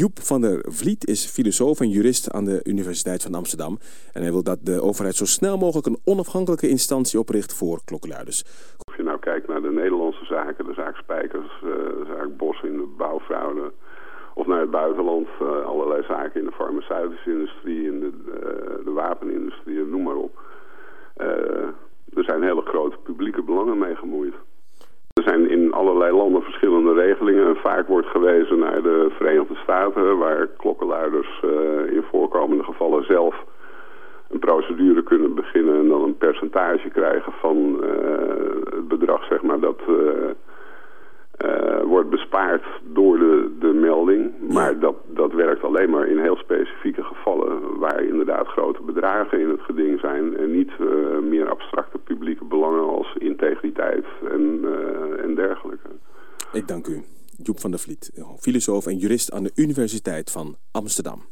Joep van der Vliet is filosoof en jurist aan de Universiteit van Amsterdam. En hij wil dat de overheid zo snel mogelijk een onafhankelijke instantie opricht voor klokkenluiders. Of je nou kijkt naar de Nederlandse zaken, de zaak Spijkers, eh, de zaak Bos in de bouwfraude... of naar het buitenland, eh, allerlei zaken in de farmaceutische industrie, in de, de wapenindustrie, noem maar op. er zijn hele grote publieke belangen mee gemoeid. Er zijn in allerlei landen verschillende regelingen. En vaak wordt gewezen naar de Verenigde Staten... waar klokkenluiders uh, in voorkomende gevallen zelf een procedure kunnen beginnen... en dan een percentage krijgen van uh, het bedrag zeg maar, dat uh, wordt bespaard door de, de melding. Maar dat, dat werkt alleen maar in heel specifieke gevallen... waar inderdaad grote bedragen in het geding zijn... en niet meer abstracte publieke belangen als integriteit en, uh, en dergelijke. Ik dank u. Joep van der Vliet, filosoof en jurist aan de Universiteit van Amsterdam.